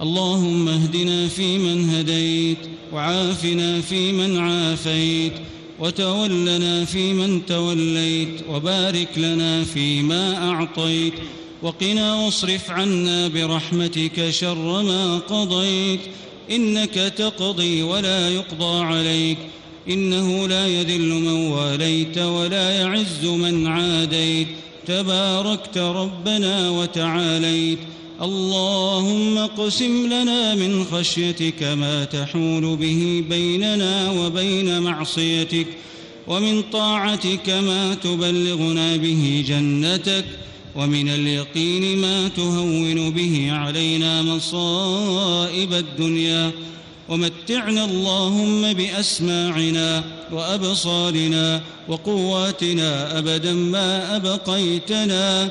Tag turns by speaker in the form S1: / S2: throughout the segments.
S1: اللهم اهدنا فيمن هديت وعافنا فيمن عافيت وتولنا فيمن توليت وبارك لنا فيما أعطيت وقنا واصرف عنا برحمتك شر ما قضيت إنك تقضي ولا يقضى عليك إنه لا يذل من واليت ولا يعز من عاديت تباركت ربنا وتعاليت اللهم اقسم لنا من خشيتك ما تحول به بيننا وبين معصيتك ومن طاعتك ما تبلغنا به جنتك ومن اليقين ما تهون به علينا مصائب الدنيا ومتعنا اللهم بأسماعنا وأبصارنا وقواتنا أبدا ما أبقيتنا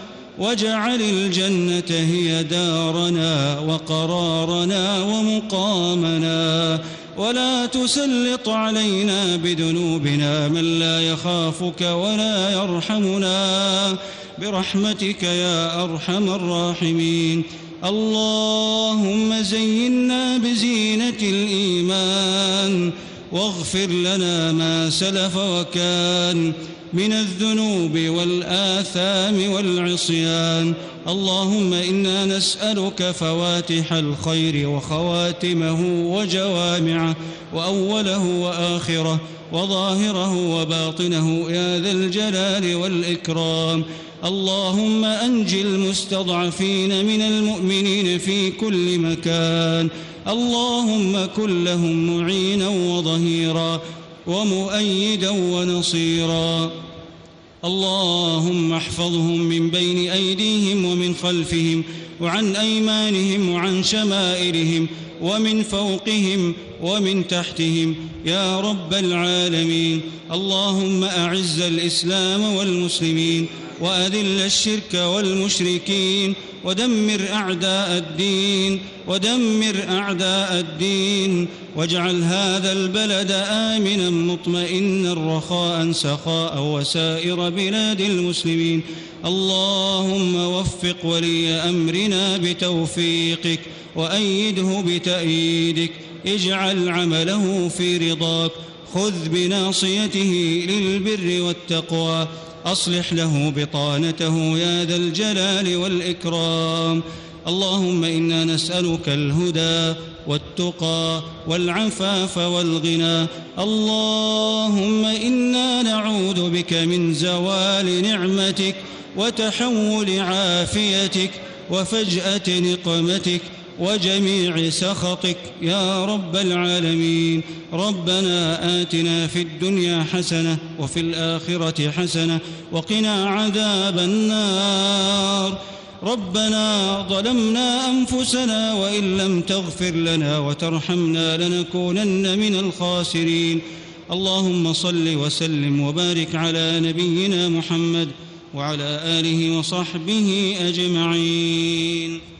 S1: واجعل الجنة هي دارنا وقرارنا ومقامنا ولا تسلط علينا بذنوبنا من لا يخافك ولا يرحمنا. برحمتك يا أرحم الراحمين. اللهم زينا بزينة الإيمان واغفر لنا ما سلف وكان من الذنوب والآثام والعصيان. اللهم إنا نسألك فواتح الخير وخواتمه وجوامعه وأوله وآخره وظاهره وباطنه يا ذا الجلال والإكرام. اللهم أنج المستضعفين من المؤمنين في كل مكان. اللهم كن لهم معينا وظهيرا. ومؤيدا ونصيرا. اللهم احفظهم من بين أيديهم ومن خلفهم وعن أيمانهم وعن شمائلهم ومن فوقهم ومن تحتهم. يا رب العالمين. اللهم أعز الإسلام والمسلمين. وأذل الشرك والمشركين ودمر أعداء الدين ودمر أعداء الدين واجعل هذا البلد آمنا مطمئنا رخاء سخاء وسائر بلاد المسلمين. اللهم وفق ولي أمرنا بتوفيقك وأيده بتأييدك. اجعل عمله في رضاك. خذ بناصيته للبر والتقوى. أصلح له بطانته يا ذا الجلال والإكرام. اللهم إنا نسألك الهدى والتقى والعفاف والغنى. اللهم إنا نعوذ بك من زوال نعمتك وتحول عافيتك وفجأة نقمتك. وجميع سخطك يا رب العالمين. ربنا آتنا في الدنيا حسنة وفي الآخرة حسنة وقنا عذاب النار. ربنا ظلمنا أنفسنا وإن لم تغفر لنا وترحمنا لنكونن من الخاسرين. اللهم صل وسلم وبارك على نبينا محمد وعلى آله وصحبه أجمعين.